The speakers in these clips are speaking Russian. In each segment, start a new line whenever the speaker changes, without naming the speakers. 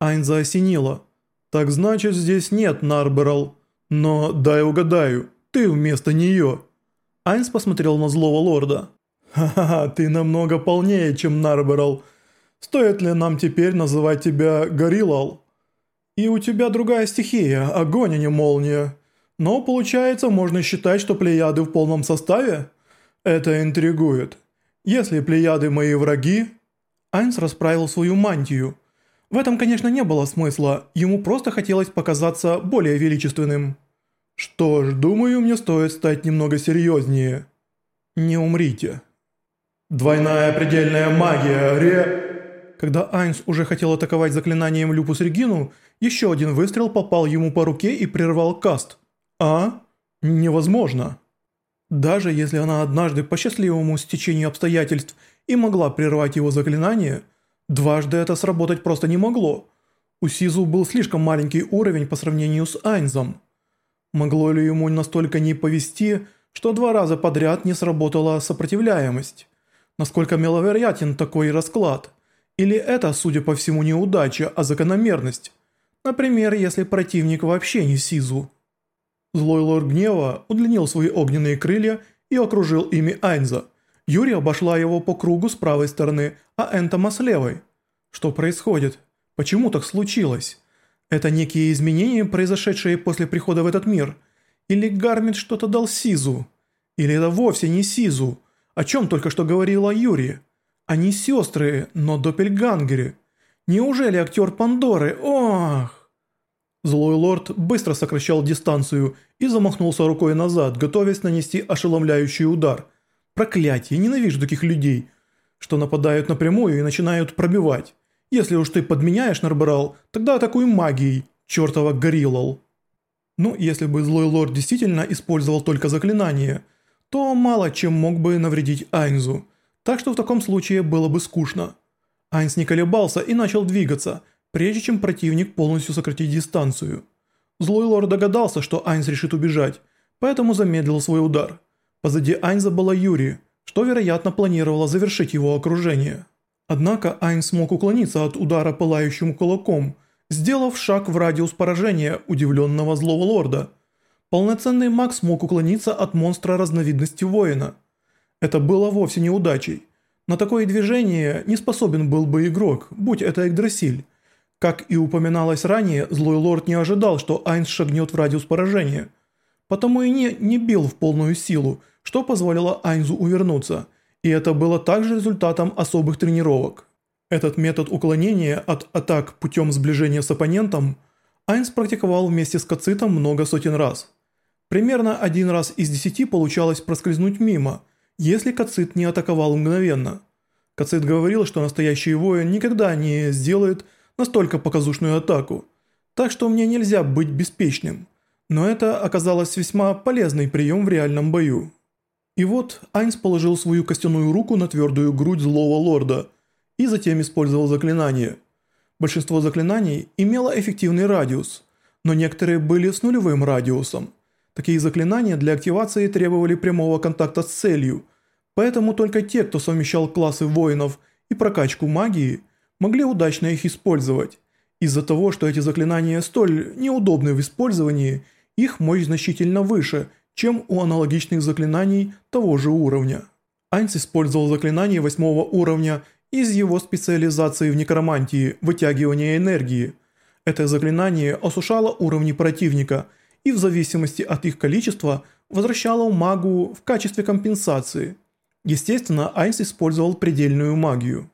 Айнза осенила. «Так значит, здесь нет Нарберал. Но дай угадаю, ты вместо нее». Айнс посмотрел на злого лорда. «Ха-ха, ты намного полнее, чем Нарберал. Стоит ли нам теперь называть тебя Гориллал? И у тебя другая стихия, огонь, а не молния. Но получается, можно считать, что плеяды в полном составе? Это интригует. Если плеяды мои враги...» Айнс расправил свою мантию. В этом, конечно, не было смысла, ему просто хотелось показаться более величественным. «Что ж, думаю, мне стоит стать немного серьезнее. Не умрите». «Двойная предельная магия, ре...» Когда Айнс уже хотел атаковать заклинанием Люпус Регину, еще один выстрел попал ему по руке и прервал каст. «А? Невозможно». Даже если она однажды по счастливому стечению обстоятельств и могла прервать его заклинание, дважды это сработать просто не могло. У Сизу был слишком маленький уровень по сравнению с Айнзом. Могло ли ему настолько не повести, что два раза подряд не сработала сопротивляемость? Насколько маловероятен такой расклад? Или это, судя по всему, не удача, а закономерность? Например, если противник вообще не Сизу. Злой лорд гнева удлинил свои огненные крылья и окружил ими Айнза. Юри обошла его по кругу с правой стороны, а Энтома с левой. Что происходит? Почему так случилось? Это некие изменения, произошедшие после прихода в этот мир? Или Гармит что-то дал Сизу? Или это вовсе не Сизу? О чем только что говорила Юри? Они сестры, но доппельгангеры. Неужели актер Пандоры? Ох! Злой лорд быстро сокращал дистанцию и замахнулся рукой назад, готовясь нанести ошеломляющий удар. Проклятие, ненавижу таких людей, что нападают напрямую и начинают пробивать. Если уж ты подменяешь Нарбарал, тогда атакуй магией, чертова гориллал. Ну, если бы злой лорд действительно использовал только заклинание, то мало чем мог бы навредить Айнзу, так что в таком случае было бы скучно. Айнс не колебался и начал двигаться – прежде чем противник полностью сократит дистанцию. Злой лорд догадался, что Айнс решит убежать, поэтому замедлил свой удар. Позади Айнза была Юри, что вероятно планировала завершить его окружение. Однако Айнс смог уклониться от удара пылающим кулаком, сделав шаг в радиус поражения удивленного злого лорда. Полноценный маг смог уклониться от монстра разновидности воина. Это было вовсе не удачей. На такое движение не способен был бы игрок, будь это Игдрасиль, как и упоминалось ранее, злой лорд не ожидал, что Айнс шагнет в радиус поражения. Потому и не, не бил в полную силу, что позволило Айнзу увернуться, и это было также результатом особых тренировок. Этот метод уклонения от атак путем сближения с оппонентом Айнс практиковал вместе с Кацитом много сотен раз. Примерно один раз из десяти получалось проскользнуть мимо, если Кацит не атаковал мгновенно. Кацит говорил, что настоящий воин никогда не сделает настолько показушную атаку, так что мне нельзя быть беспечным. Но это оказалось весьма полезный прием в реальном бою. И вот Айнс положил свою костяную руку на твердую грудь злого лорда и затем использовал заклинание. Большинство заклинаний имело эффективный радиус, но некоторые были с нулевым радиусом. Такие заклинания для активации требовали прямого контакта с целью, поэтому только те, кто совмещал классы воинов и прокачку магии, могли удачно их использовать. Из-за того, что эти заклинания столь неудобны в использовании, их мощь значительно выше, чем у аналогичных заклинаний того же уровня. Айнс использовал заклинание восьмого уровня из его специализации в некромантии вытягивания энергии. Это заклинание осушало уровни противника и в зависимости от их количества возвращало магу в качестве компенсации. Естественно, Айнс использовал предельную магию.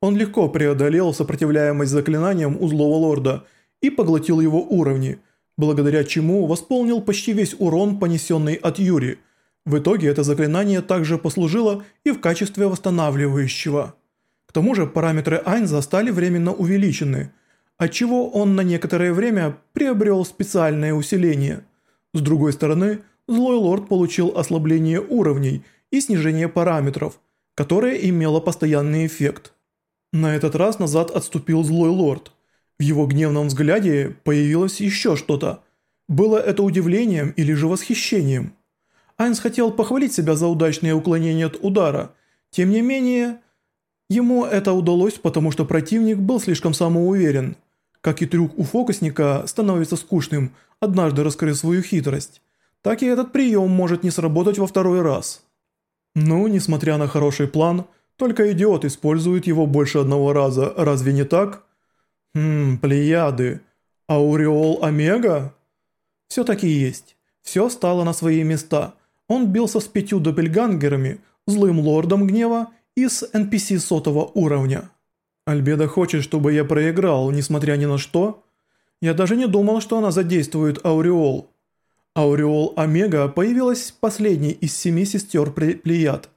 Он легко преодолел сопротивляемость заклинаниям у злого лорда и поглотил его уровни, благодаря чему восполнил почти весь урон, понесенный от Юри. В итоге это заклинание также послужило и в качестве восстанавливающего. К тому же параметры Айнза стали временно увеличены, отчего он на некоторое время приобрел специальное усиление. С другой стороны, злой лорд получил ослабление уровней и снижение параметров, которое имело постоянный эффект. На этот раз назад отступил злой лорд. Его гневном взгляде появилось еще что-то. Было это удивлением или же восхищением? Айнс хотел похвалить себя за удачное уклонение от удара. Тем не менее, ему это удалось, потому что противник был слишком самоуверен. Как и трюк у фокусника становится скучным, однажды раскрыв свою хитрость, так и этот прием может не сработать во второй раз. Ну, несмотря на хороший план, только идиот использует его больше одного раза, разве не так? Хм, Плеяды. Ауреол Омега? Все-таки есть. Все стало на свои места. Он бился с пятью доппельгангерами, злым лордом гнева и с NPC сотого уровня. Альбеда хочет, чтобы я проиграл, несмотря ни на что. Я даже не думал, что она задействует Ауреол. Ауреол Омега появилась последней из семи сестер Плеяд.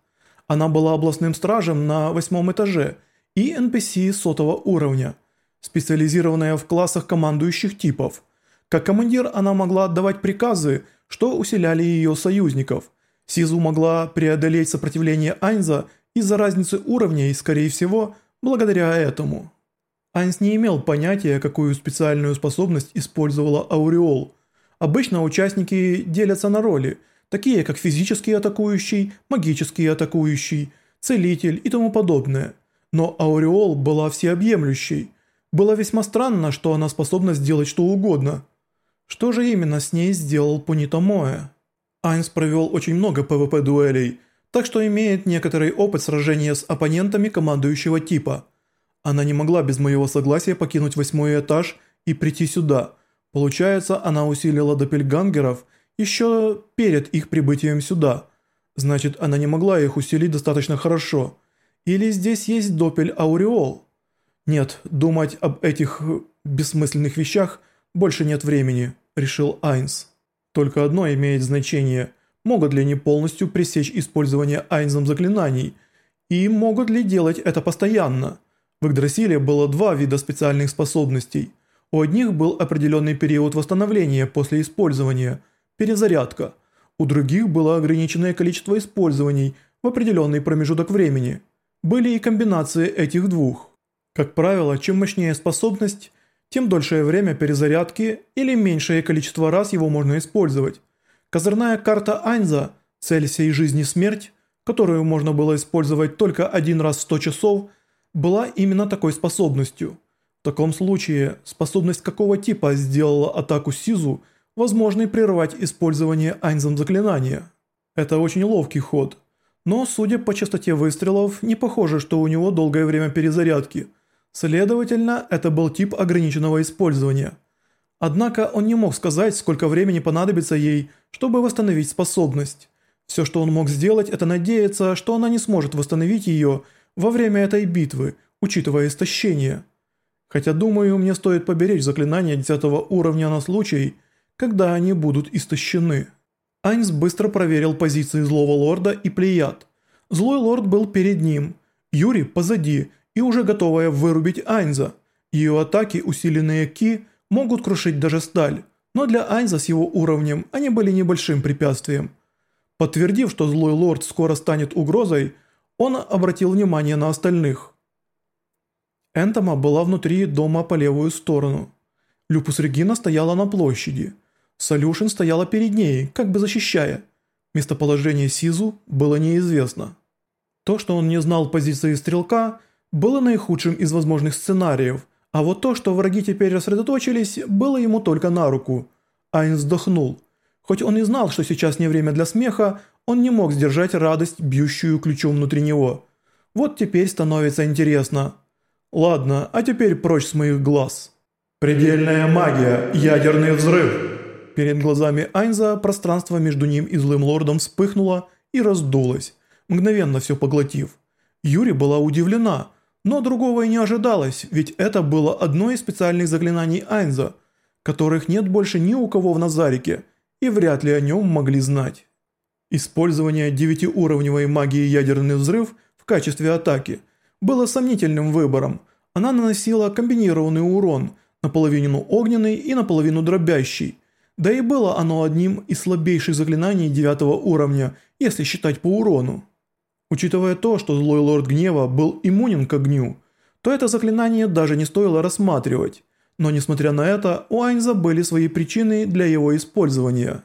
Она была областным стражем на восьмом этаже и NPC сотого уровня, специализированная в классах командующих типов. Как командир она могла отдавать приказы, что усиляли ее союзников. Сизу могла преодолеть сопротивление Айнза из-за разницы уровней, скорее всего, благодаря этому. Айнс не имел понятия, какую специальную способность использовала Ауреол. Обычно участники делятся на роли, такие как физический атакующий, магический атакующий, целитель и тому подобное. Но Ауреол была всеобъемлющей. Было весьма странно, что она способна сделать что угодно. Что же именно с ней сделал Пунита Моэ? Айнс провел очень много ПВП-дуэлей, так что имеет некоторый опыт сражения с оппонентами командующего типа. Она не могла без моего согласия покинуть восьмой этаж и прийти сюда. Получается, она усилила допельгангеров еще перед их прибытием сюда. Значит, она не могла их усилить достаточно хорошо. Или здесь есть допель-ауреол? Нет, думать об этих бессмысленных вещах больше нет времени, решил Айнс. Только одно имеет значение – могут ли они полностью пресечь использование Айнзом заклинаний, и могут ли делать это постоянно. В Игдрасиле было два вида специальных способностей. У одних был определенный период восстановления после использования, перезарядка. У других было ограниченное количество использований в определенный промежуток времени. Были и комбинации этих двух. Как правило, чем мощнее способность, тем дольшее время перезарядки или меньшее количество раз его можно использовать. Козырная карта Айнза, цель всей жизни смерть, которую можно было использовать только один раз в 100 часов, была именно такой способностью. В таком случае, способность какого типа сделала атаку Сизу, возможной прервать использование Айнзом заклинания. Это очень ловкий ход. Но, судя по частоте выстрелов, не похоже, что у него долгое время перезарядки. Следовательно, это был тип ограниченного использования – Однако он не мог сказать, сколько времени понадобится ей, чтобы восстановить способность. Все, что он мог сделать, это надеяться, что она не сможет восстановить ее во время этой битвы, учитывая истощение. Хотя, думаю, мне стоит поберечь заклинания 10 уровня на случай, когда они будут истощены. Айнс быстро проверил позиции злого лорда и плеяд. Злой лорд был перед ним, Юри позади и уже готовая вырубить Айнза. Ее атаки, усиленные Ки – могут крушить даже сталь, но для Айнза с его уровнем они были небольшим препятствием. Подтвердив, что злой лорд скоро станет угрозой, он обратил внимание на остальных. Энтома была внутри дома по левую сторону. Люпус Регина стояла на площади. Солюшин стояла перед ней, как бы защищая. Местоположение Сизу было неизвестно. То, что он не знал позиции стрелка, было наихудшим из возможных сценариев – а вот то, что враги теперь рассредоточились, было ему только на руку. Айн вздохнул. Хоть он и знал, что сейчас не время для смеха, он не мог сдержать радость, бьющую ключом внутри него. Вот теперь становится интересно. Ладно, а теперь прочь с моих глаз. Предельная магия, ядерный взрыв. Перед глазами Айнза пространство между ним и злым лордом вспыхнуло и раздулось, мгновенно все поглотив. Юри была удивлена – но другого и не ожидалось, ведь это было одно из специальных заклинаний Айнза, которых нет больше ни у кого в Назарике, и вряд ли о нем могли знать. Использование девятиуровневой магии ядерный взрыв в качестве атаки было сомнительным выбором. Она наносила комбинированный урон, наполовину огненный и наполовину дробящий. Да и было оно одним из слабейших заклинаний девятого уровня, если считать по урону. Учитывая то, что злой лорд гнева был иммунен к огню, то это заклинание даже не стоило рассматривать. Но несмотря на это, у Айнза были свои причины для его использования.